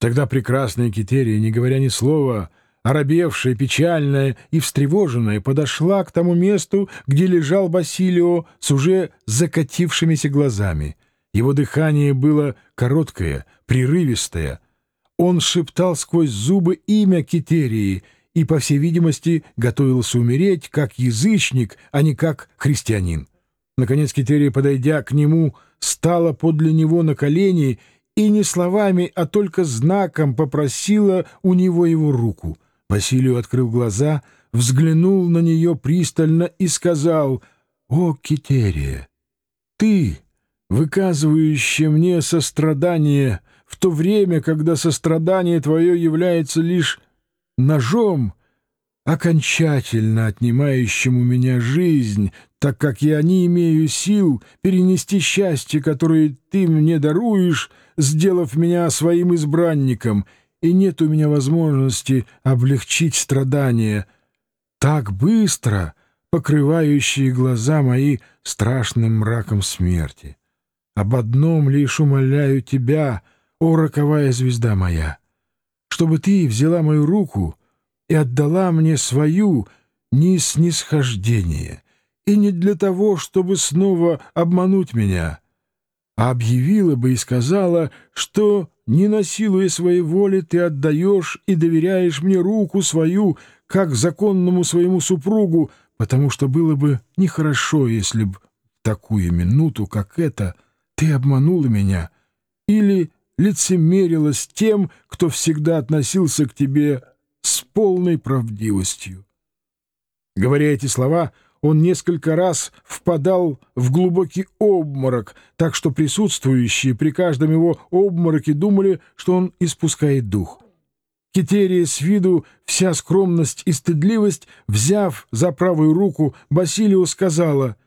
Тогда прекрасная Китерия, не говоря ни слова, оробевшая, печальная и встревоженная, подошла к тому месту, где лежал Басилио с уже закатившимися глазами. Его дыхание было короткое, прерывистое. Он шептал сквозь зубы имя Китерии и, по всей видимости, готовился умереть как язычник, а не как христианин. Наконец Китерия, подойдя к нему, стала подле него на колени и не словами, а только знаком попросила у него его руку. Василию открыл глаза, взглянул на нее пристально и сказал, «О, Китерия, ты, выказывающая мне сострадание в то время, когда сострадание твое является лишь ножом, окончательно отнимающим у меня жизнь, так как я не имею сил перенести счастье, которое ты мне даруешь, сделав меня своим избранником, и нет у меня возможности облегчить страдания, так быстро покрывающие глаза мои страшным мраком смерти. Об одном лишь умоляю тебя, о роковая звезда моя, чтобы ты взяла мою руку и отдала мне свою неснисхождение, и не для того, чтобы снова обмануть меня, а объявила бы и сказала, что, не насилуя своей воли, ты отдаешь и доверяешь мне руку свою, как законному своему супругу, потому что было бы нехорошо, если б в такую минуту, как эта, ты обманула меня или лицемерила с тем, кто всегда относился к тебе с полной правдивостью. Говоря эти слова, он несколько раз впадал в глубокий обморок, так что присутствующие при каждом его обмороке думали, что он испускает дух. Китерия с виду вся скромность и стыдливость, взяв за правую руку, Басилио сказала —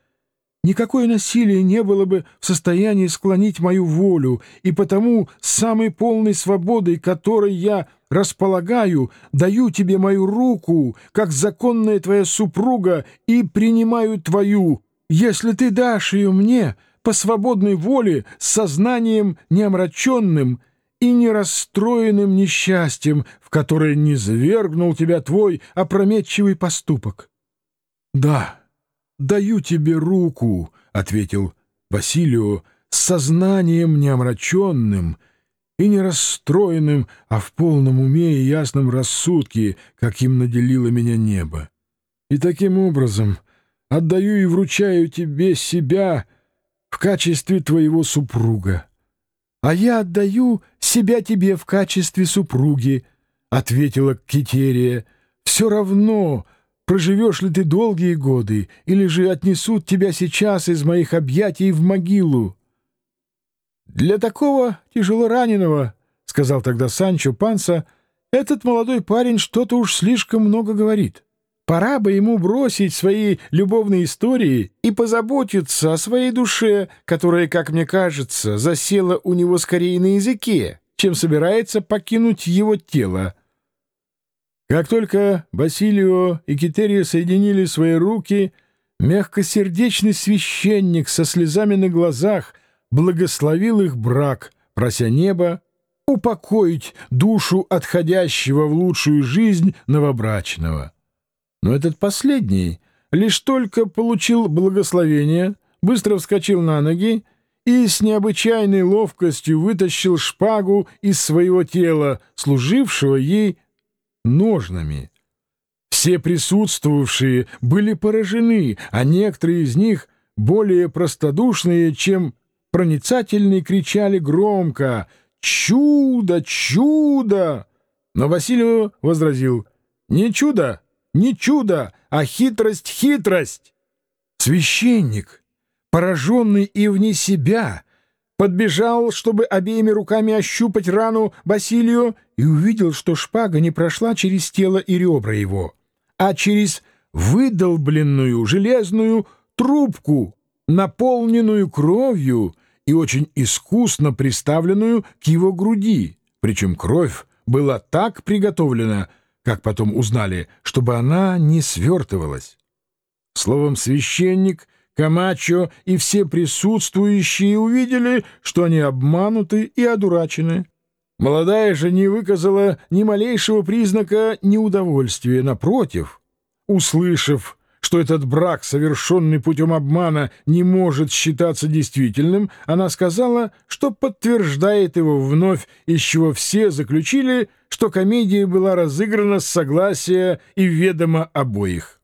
Никакое насилие не было бы в состоянии склонить мою волю, и потому с самой полной свободой, которой я располагаю, даю тебе мою руку, как законная твоя супруга, и принимаю твою, если ты дашь ее мне по свободной воле, с сознанием неомраченным и не расстроенным несчастьем, в которое не завергнул тебя твой опрометчивый поступок. Да даю тебе руку», — ответил Василию с сознанием неомраченным и не расстроенным, а в полном уме и ясном рассудке, каким наделило меня небо. И таким образом отдаю и вручаю тебе себя в качестве твоего супруга. А я отдаю себя тебе в качестве супруги, — ответила Китерия. Все равно, Проживешь ли ты долгие годы, или же отнесут тебя сейчас из моих объятий в могилу? — Для такого тяжело раненого, — сказал тогда Санчо Панса, — этот молодой парень что-то уж слишком много говорит. Пора бы ему бросить свои любовные истории и позаботиться о своей душе, которая, как мне кажется, засела у него скорее на языке, чем собирается покинуть его тело. Как только Басилио и Китерия соединили свои руки, мягкосердечный священник со слезами на глазах благословил их брак, прося неба упокоить душу отходящего в лучшую жизнь новобрачного. Но этот последний лишь только получил благословение, быстро вскочил на ноги и с необычайной ловкостью вытащил шпагу из своего тела, служившего ей ножнами. Все присутствовавшие были поражены, а некоторые из них, более простодушные, чем проницательные, кричали громко «Чудо! Чудо!» Но Василий возразил «Не чудо, не чудо, а хитрость, хитрость!» Священник, пораженный и вне себя, подбежал, чтобы обеими руками ощупать рану Басилию, и увидел, что шпага не прошла через тело и ребра его, а через выдолбленную железную трубку, наполненную кровью и очень искусно приставленную к его груди, причем кровь была так приготовлена, как потом узнали, чтобы она не свертывалась. Словом, священник — Камачо и все присутствующие увидели, что они обмануты и одурачены. Молодая же не выказала ни малейшего признака неудовольствия. Напротив, услышав, что этот брак, совершенный путем обмана, не может считаться действительным, она сказала, что подтверждает его вновь, из чего все заключили, что комедия была разыграна с согласия и ведома обоих.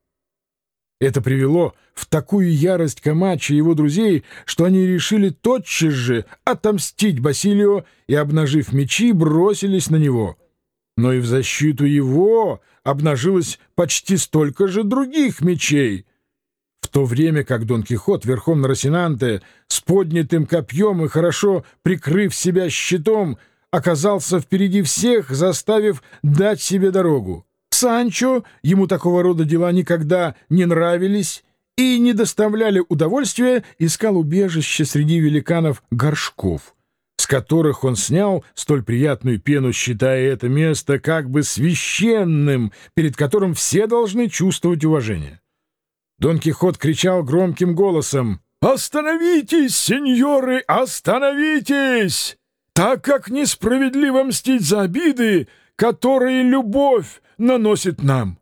Это привело в такую ярость Камачи и его друзей, что они решили тотчас же отомстить Басилио и, обнажив мечи, бросились на него. Но и в защиту его обнажилось почти столько же других мечей. В то время как Дон Кихот верхом на Росинанте с поднятым копьем и хорошо прикрыв себя щитом оказался впереди всех, заставив дать себе дорогу. Санчо, ему такого рода дела никогда не нравились и не доставляли удовольствия, искал убежище среди великанов горшков, с которых он снял столь приятную пену, считая это место как бы священным, перед которым все должны чувствовать уважение. Дон Кихот кричал громким голосом «Остановитесь, сеньоры, остановитесь! Так как несправедливо мстить за обиды, которые любовь наносит нам.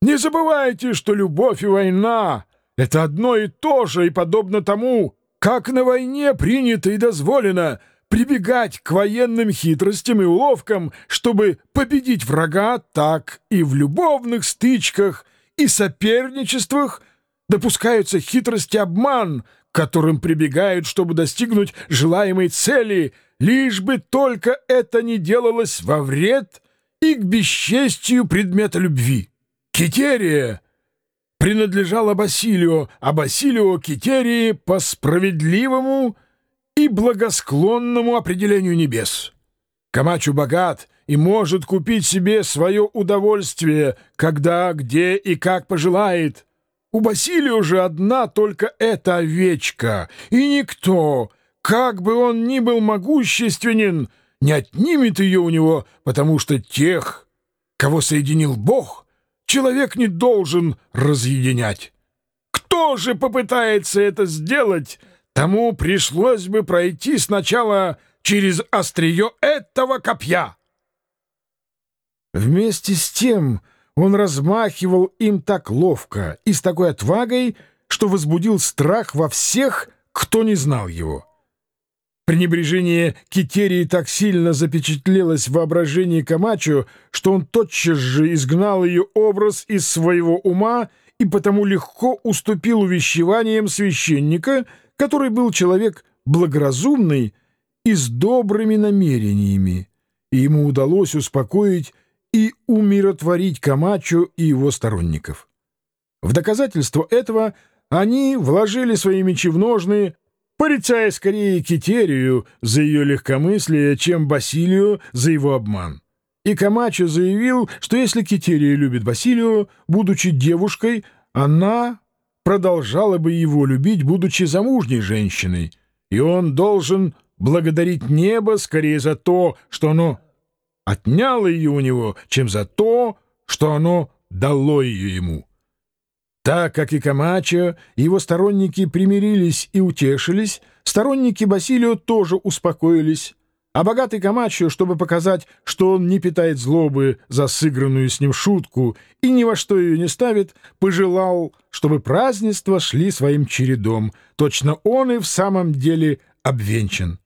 Не забывайте, что любовь и война — это одно и то же, и подобно тому, как на войне принято и дозволено прибегать к военным хитростям и уловкам, чтобы победить врага, так и в любовных стычках и соперничествах допускаются хитрости обман, к которым прибегают, чтобы достигнуть желаемой цели, лишь бы только это не делалось во вред и к бесчестию предмета любви. Китерия принадлежала Басилио, а Басилио — Китерии по справедливому и благосклонному определению небес. Камачу богат и может купить себе свое удовольствие, когда, где и как пожелает. У Басилио же одна только эта овечка, и никто, как бы он ни был могущественен, — не отнимет ее у него, потому что тех, кого соединил Бог, человек не должен разъединять. Кто же попытается это сделать, тому пришлось бы пройти сначала через острие этого копья. Вместе с тем он размахивал им так ловко и с такой отвагой, что возбудил страх во всех, кто не знал его. Пренебрежение Китерии так сильно запечатлелось в воображении Камачо, что он тотчас же изгнал ее образ из своего ума и потому легко уступил увещеваниям священника, который был человек благоразумный и с добрыми намерениями, и ему удалось успокоить и умиротворить Камачо и его сторонников. В доказательство этого они вложили свои мечи в ножны, порицая скорее Китерию за ее легкомыслие, чем Басилию за его обман. И Камачо заявил, что если Китерия любит Басилию, будучи девушкой, она продолжала бы его любить, будучи замужней женщиной, и он должен благодарить небо скорее за то, что оно отняло ее у него, чем за то, что оно дало ее ему. Так как и Камачо, его сторонники примирились и утешились, сторонники Басилио тоже успокоились, а богатый Камачо, чтобы показать, что он не питает злобы за сыгранную с ним шутку и ни во что ее не ставит, пожелал, чтобы празднества шли своим чередом, точно он и в самом деле обвенчан.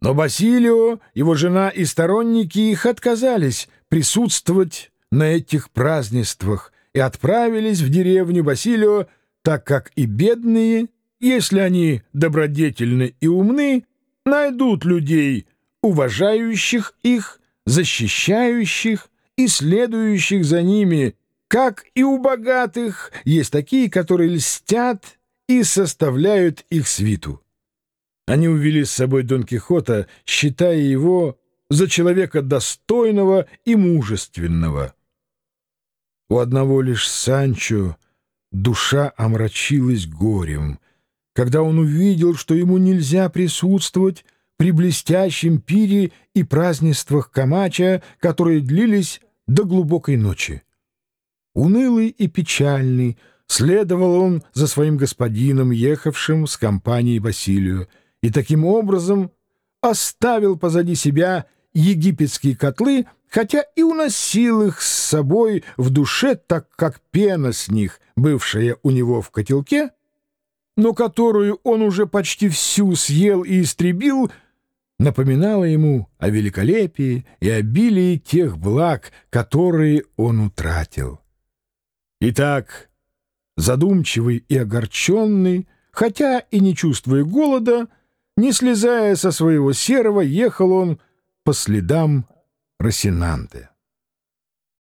Но Басилио, его жена и сторонники их отказались присутствовать на этих празднествах, и отправились в деревню Басилио, так как и бедные, если они добродетельны и умны, найдут людей, уважающих их, защищающих и следующих за ними, как и у богатых есть такие, которые льстят и составляют их свиту. Они увели с собой Дон Кихота, считая его за человека достойного и мужественного. У одного лишь Санчо душа омрачилась горем, когда он увидел, что ему нельзя присутствовать при блестящем пире и празднествах Камача, которые длились до глубокой ночи. Унылый и печальный следовал он за своим господином, ехавшим с компанией Василию, и таким образом оставил позади себя египетские котлы, хотя и уносил их с собой в душе, так как пена с них, бывшая у него в котелке, но которую он уже почти всю съел и истребил, напоминала ему о великолепии и обилии тех благ, которые он утратил. Итак, задумчивый и огорченный, хотя и не чувствуя голода, не слезая со своего серого, ехал он по следам Росинанте.